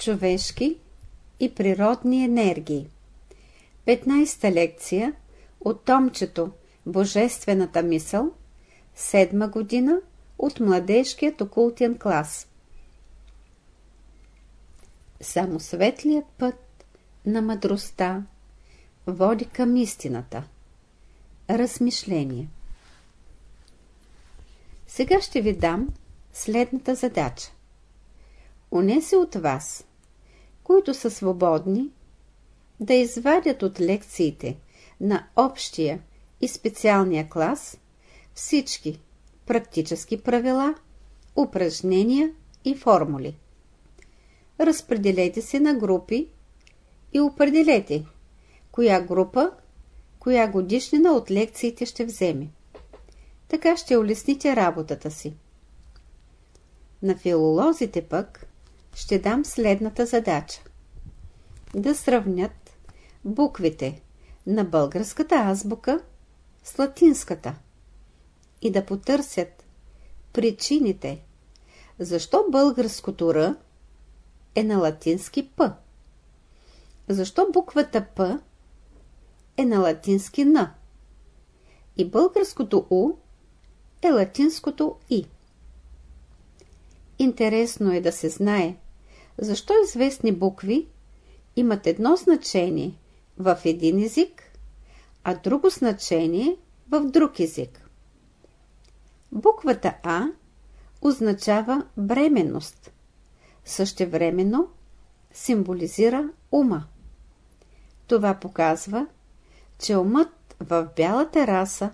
Човешки и природни енергии 15-та лекция от томчето Божествената мисъл Седма година от младежкият окултен клас Само светлият път на мъдростта води към истината. Размишление Сега ще ви дам следната задача. Унеси от вас, които са свободни, да извадят от лекциите на общия и специалния клас всички практически правила, упражнения и формули. Разпределете се на групи и определете коя група, коя годишнина от лекциите ще вземе. Така ще улесните работата си. На филолозите пък ще дам следната задача. Да сравнят буквите на българската азбука с латинската и да потърсят причините, защо българското Р е на латински П, защо буквата П е на латински Н и българското У е латинското И. Интересно е да се знае, защо известни букви имат едно значение в един език, а друго значение в друг език. Буквата А означава бременност. Същевременно символизира ума. Това показва, че умът в бялата раса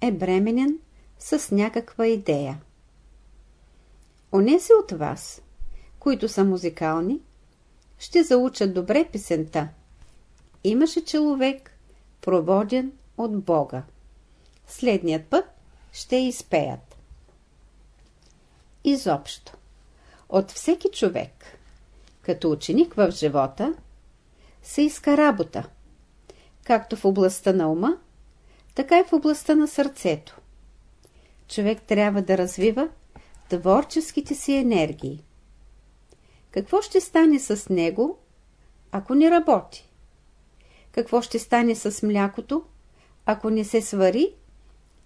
е бременен с някаква идея. Онези от вас, които са музикални, ще заучат добре песента. Имаше човек, проводен от Бога. Следният път ще изпеят. Изобщо, от всеки човек, като ученик в живота, се иска работа, както в областта на ума, така и в областта на сърцето. Човек трябва да развива творческите си енергии. Какво ще стане с него, ако не работи? Какво ще стане с млякото, ако не се свари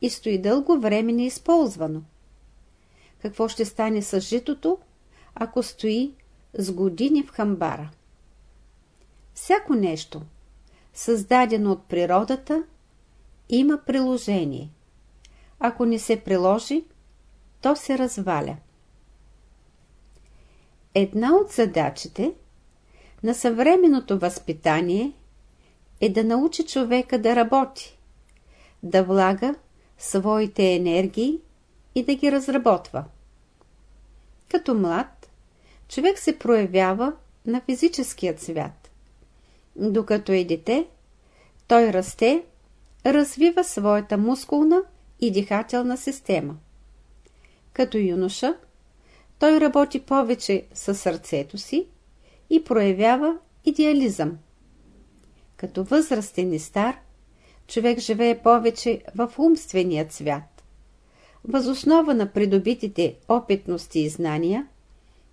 и стои дълго време неизползвано? Какво ще стане с житото, ако стои с години в хамбара? Всяко нещо, създадено от природата, има приложение. Ако не се приложи, то се разваля. Една от задачите на съвременното възпитание е да научи човека да работи, да влага своите енергии и да ги разработва. Като млад, човек се проявява на физическият свят. Докато е дете, той расте, развива своята мускулна и дихателна система. Като юноша, той работи повече със сърцето си и проявява идеализъм. Като възрастен и стар, човек живее повече в умственият свят. Възоснова на придобитите опитности и знания,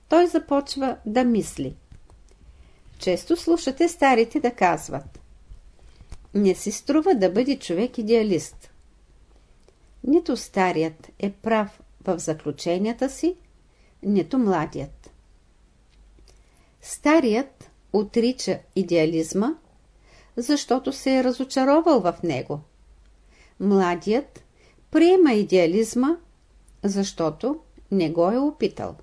той започва да мисли. Често слушате старите да казват Не си струва да бъде човек идеалист. Нито старият е прав в заключенията си, нито младият. Старият отрича идеализма, защото се е разочаровал в него. Младият приема идеализма, защото не го е опитал.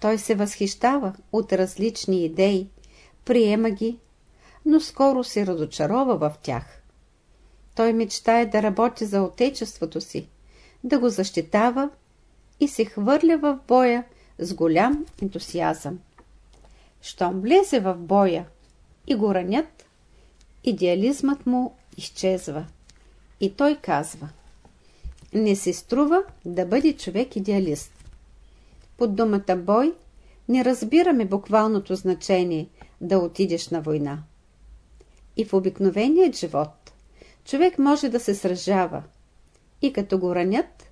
Той се възхищава от различни идеи, приема ги, но скоро се разочарова в тях. Той мечтае да работи за отечеството си, да го защитава и се хвърля в боя с голям ентусиазъм. Щом влезе в боя и го ранят, идеализмът му изчезва. И той казва Не се струва да бъде човек идеалист. Под думата бой не разбираме буквалното значение да отидеш на война. И в обикновеният живот човек може да се сражава и като го ранят,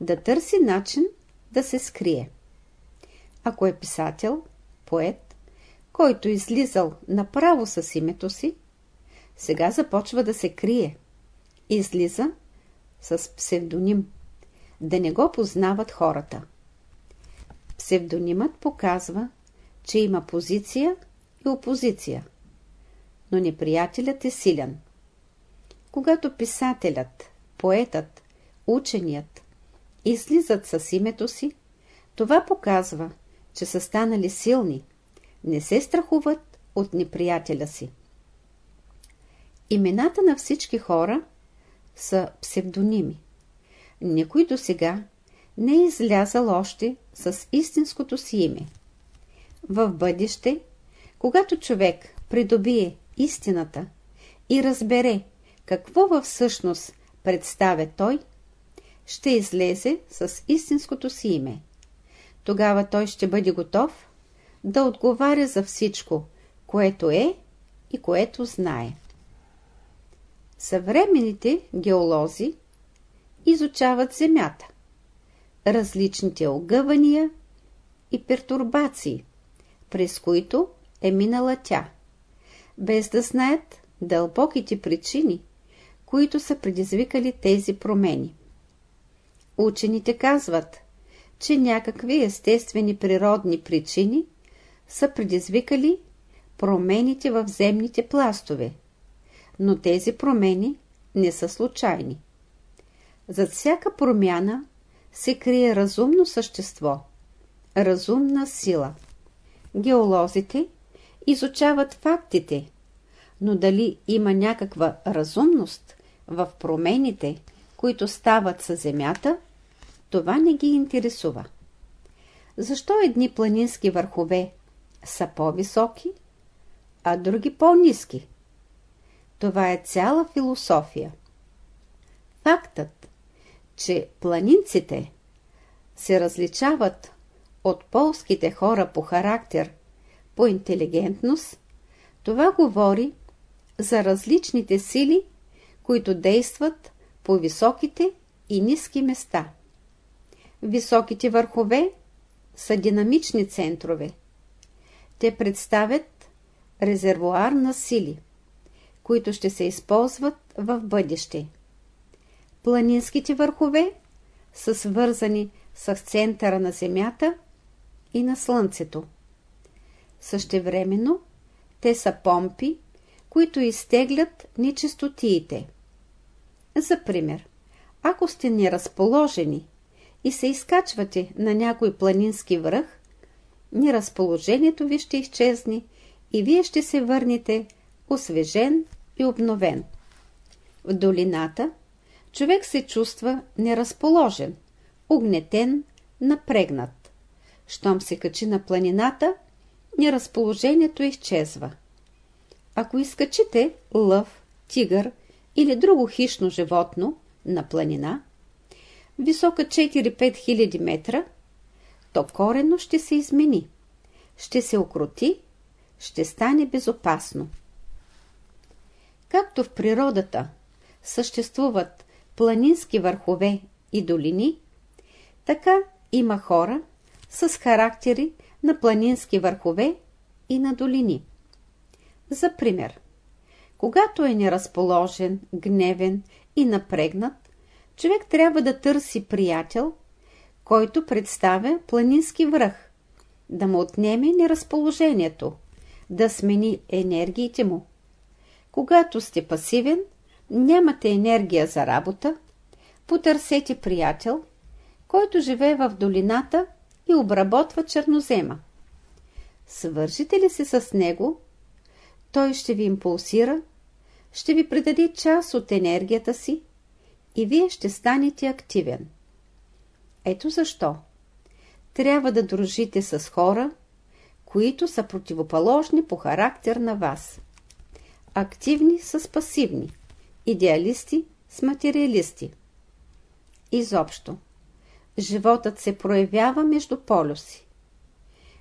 да търси начин да се скрие. Ако е писател, поет, който излизал направо с името си, сега започва да се крие. Излиза с псевдоним, да не го познават хората. Псевдонимът показва, че има позиция и опозиция, но неприятелят е силен. Когато писателят, поетът, ученият излизат с името си, това показва, че са станали силни, не се страхуват от неприятеля си. Имената на всички хора са псевдоними. Никой до сега не е излязал още с истинското си име. В бъдеще, когато човек придобие истината и разбере какво във всъщност представя той, ще излезе с истинското си име. Тогава той ще бъде готов да отговаря за всичко, което е и което знае. Съвременните геолози изучават Земята, различните огъвания и пертурбации, през които е минала тя, без да знаят дълбоките причини, които са предизвикали тези промени. Учените казват, че някакви естествени природни причини са предизвикали промените в земните пластове, но тези промени не са случайни. Зад всяка промяна се крие разумно същество, разумна сила. Геолозите изучават фактите, но дали има някаква разумност в промените, които стават със Земята, това не ги интересува. Защо едни планински върхове са по-високи, а други по-низки? Това е цяла философия. Фактът, че планинците се различават от полските хора по характер, по интелигентност, това говори за различните сили, които действат по високите и ниски места. Високите върхове са динамични центрове. Те представят резервуар на сили, които ще се използват в бъдеще. Планинските върхове са свързани с центъра на Земята и на Слънцето. Същевременно те са помпи, които изтеглят нечистотиите. За пример, ако сте неразположени и се изкачвате на някой планински връх, неразположението ви ще изчезне и вие ще се върнете освежен и обновен. В долината човек се чувства неразположен, угнетен, напрегнат. Щом се качи на планината, неразположението изчезва. Ако изкачите лъв, тигър или друго хищно животно на планина, висока 4-5 хиляди метра, то корено ще се измени, ще се окрути, ще стане безопасно. Както в природата съществуват планински върхове и долини, така има хора с характери на планински върхове и на долини. За пример, когато е неразположен, гневен и напрегнат, човек трябва да търси приятел, който представя планински връх, да му отнеме неразположението, да смени енергиите му. Когато сте пасивен, нямате енергия за работа, потърсете приятел, който живее в долината и обработва чернозема. Свършите ли се с него, той ще ви импулсира, ще ви предаде част от енергията си и вие ще станете активен. Ето защо. Трябва да дружите с хора, които са противоположни по характер на вас. Активни с пасивни, идеалисти с материалисти. Изобщо, животът се проявява между полюси.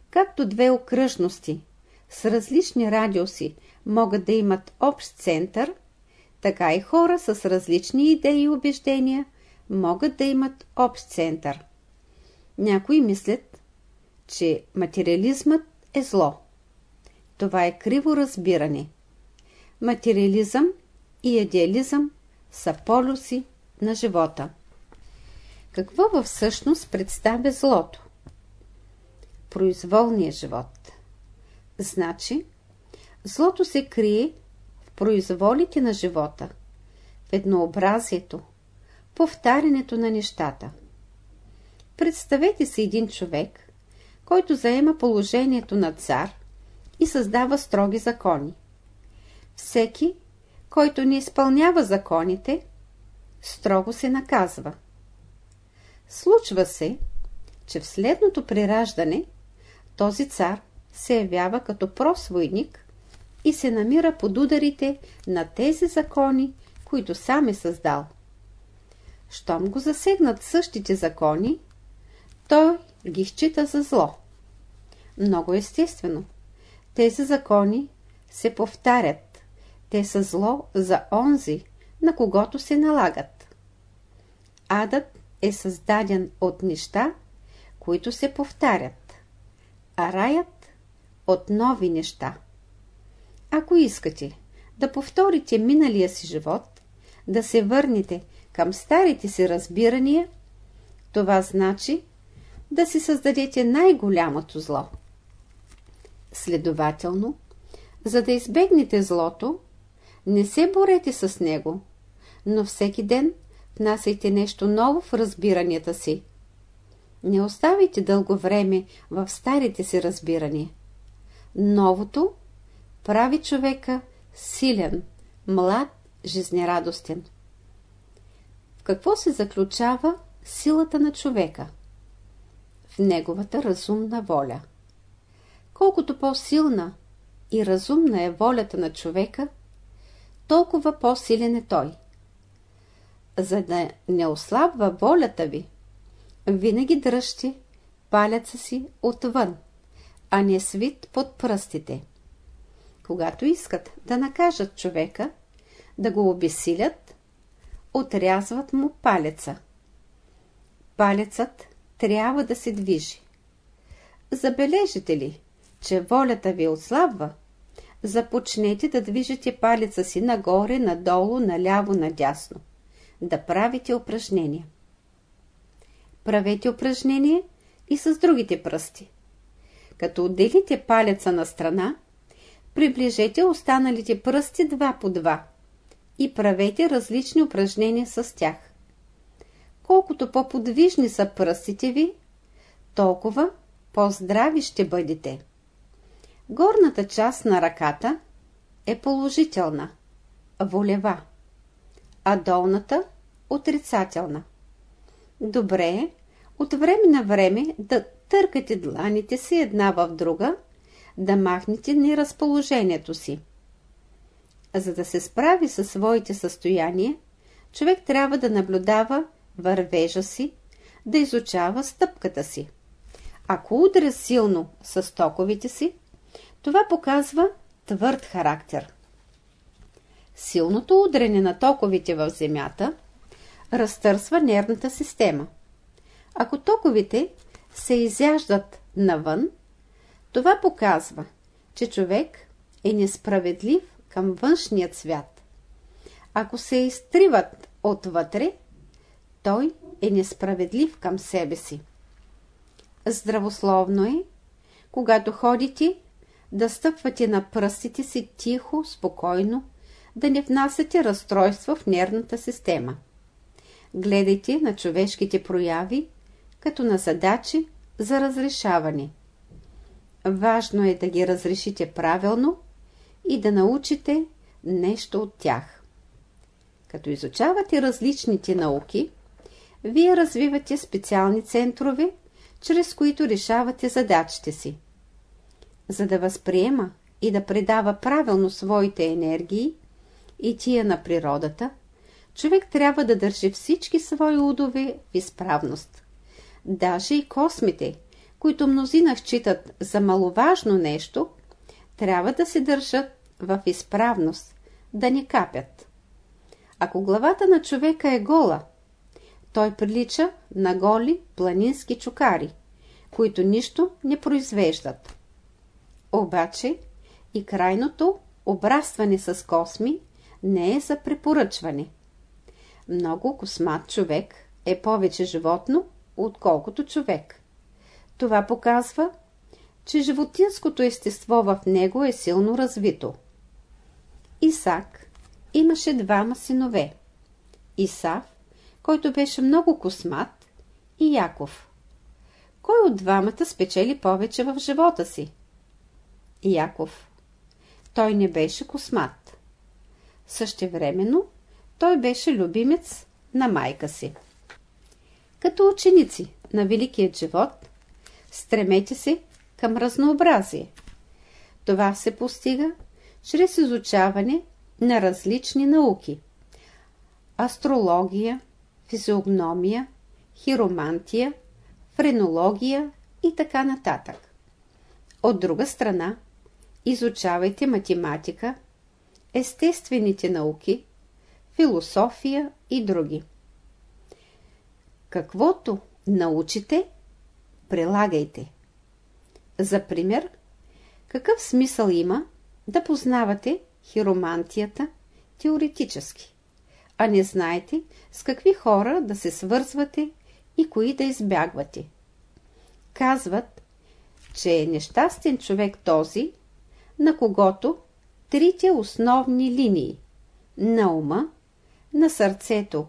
Както две окръжности с различни радиуси могат да имат общ център, така и хора с различни идеи и убеждения могат да имат общ център. Някои мислят, че материализмът е зло. Това е криво разбиране. Материализъм и идеализъм са полюси на живота. Какво във всъщност представя злото? Произволният живот. Значи, злото се крие произволите на живота, в еднообразието, повтарянето на нещата. Представете си един човек, който заема положението на цар и създава строги закони. Всеки, който не изпълнява законите, строго се наказва. Случва се, че в следното прираждане този цар се явява като просвойник и се намира под ударите на тези закони, които сам е създал. Щом го засегнат същите закони, той ги счита за зло. Много естествено. Тези закони се повтарят. Те са зло за онзи, на когото се налагат. Адът е създаден от неща, които се повтарят, а раят от нови неща. Ако искате да повторите миналия си живот, да се върнете към старите си разбирания, това значи да си създадете най-голямото зло. Следователно, за да избегнете злото, не се борете с него, но всеки ден внасяйте нещо ново в разбиранията си. Не оставайте дълго време в старите си разбирания. Новото прави човека силен, млад, жизнерадостен. В какво се заключава силата на човека? В неговата разумна воля. Колкото по-силна и разумна е волята на човека, толкова по-силен е той. За да не ослабва волята ви, винаги дръжте палеца си отвън, а не свит под пръстите. Когато искат да накажат човека, да го обесилят, отрязват му палеца. Палецът трябва да се движи. Забележите ли, че волята ви отслабва, започнете да движите палеца си нагоре, надолу, наляво, надясно. Да правите упражнения. Правете упражнение и с другите пръсти. Като отделите палеца на страна, приближете останалите пръсти два по два и правете различни упражнения с тях. Колкото по-подвижни са пръстите ви, толкова по-здрави ще бъдете. Горната част на ръката е положителна, волева, а долната – отрицателна. Добре е от време на време да търкате дланите си една в друга, да махнете неразположението си. За да се справи със своите състояния, човек трябва да наблюдава вървежа си, да изучава стъпката си. Ако удря силно с токовите си, това показва твърд характер. Силното удрене на токовите в земята разтърсва нервната система. Ако токовите се изяждат навън, това показва, че човек е несправедлив към външният свят. Ако се изтриват отвътре, той е несправедлив към себе си. Здравословно е, когато ходите, да стъпвате на пръстите си тихо, спокойно, да не внасяте разстройства в нервната система. Гледайте на човешките прояви, като на задачи за разрешаване. Важно е да ги разрешите правилно и да научите нещо от тях. Като изучавате различните науки, вие развивате специални центрове, чрез които решавате задачите си. За да възприема и да предава правилно своите енергии и тия на природата, човек трябва да държи всички свои удове в изправност. Даже и космите, които мнозина считат за маловажно нещо, трябва да се държат в изправност, да не капят. Ако главата на човека е гола, той прилича на голи планински чукари, които нищо не произвеждат. Обаче и крайното обрастване с косми не е за препоръчване. Много космат човек е повече животно, отколкото човек. Това показва, че животинското естество в него е силно развито. Исак имаше двама синове. Исав, който беше много космат, и Яков. Кой от двамата спечели повече в живота си? Яков. Той не беше космат. Същевременно той беше любимец на майка си. Като ученици на Великият живот, стремете се към разнообразие. Това се постига чрез изучаване на различни науки. Астрология, физиогномия, хиромантия, френология и така нататък. От друга страна, изучавайте математика, естествените науки, философия и други. Каквото научите, прилагайте. За пример, какъв смисъл има да познавате хиромантията теоретически, а не знаете с какви хора да се свързвате и кои да избягвате. Казват, че е нещастен човек този, на когото трите основни линии на ума, на сърцето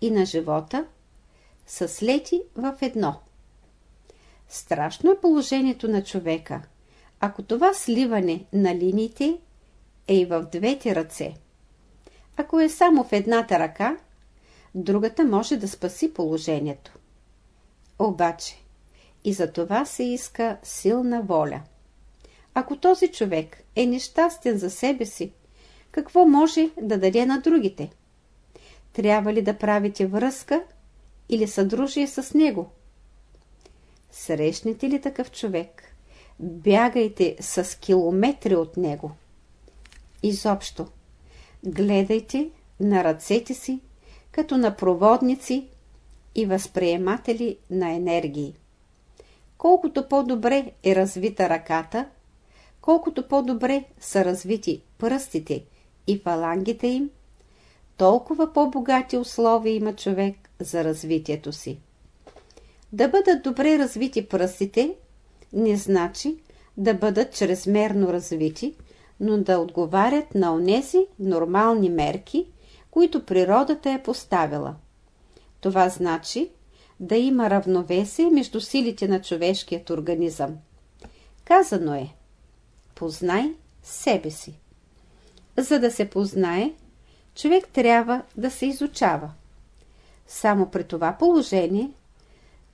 и на живота са слети в едно. Страшно е положението на човека, ако това сливане на линиите е и в двете ръце. Ако е само в едната ръка, другата може да спаси положението. Обаче, и за това се иска силна воля. Ако този човек е нещастен за себе си, какво може да даде на другите? Трябва ли да правите връзка или съдружие с него? Срещнете ли такъв човек? Бягайте с километри от него. Изобщо, гледайте на ръцете си, като на проводници и възприематели на енергии. Колкото по-добре е развита ръката, колкото по-добре са развити пръстите и фалангите им, толкова по-богати условия има човек за развитието си. Да бъдат добре развити пръстите не значи да бъдат чрезмерно развити, но да отговарят на онези нормални мерки, които природата е поставила. Това значи да има равновесие между силите на човешкият организъм. Казано е Познай себе си. За да се познае, човек трябва да се изучава. Само при това положение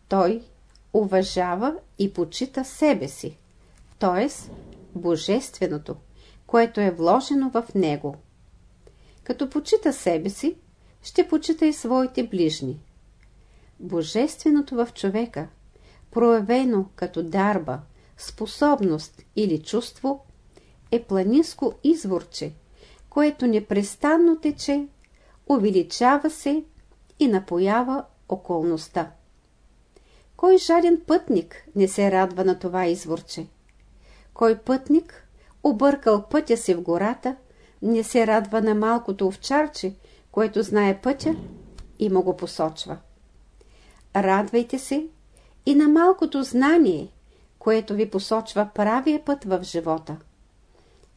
той уважава и почита себе си, т.е. божественото, което е вложено в него. Като почита себе си, ще почита и своите ближни. Божественото в човека, проявено като дарба, способност или чувство, е планинско изворче, което непрестанно тече, увеличава се и напоява околността. Кой жаден пътник не се радва на това изворче? Кой пътник, объркал пътя си в гората, не се радва на малкото овчарче, което знае пътя и му го посочва? Радвайте се и на малкото знание, което ви посочва правия път в живота.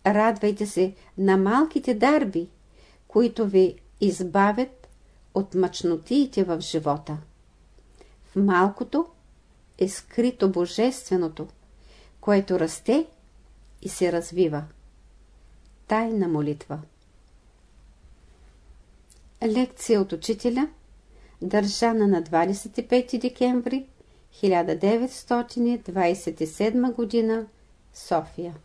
Радвайте се на малките дарби, които ви избавят от мъчнотиите в живота. Малкото е скрито божественото, което расте и се развива. Тайна молитва Лекция от учителя държана на 25 декември 1927 г. София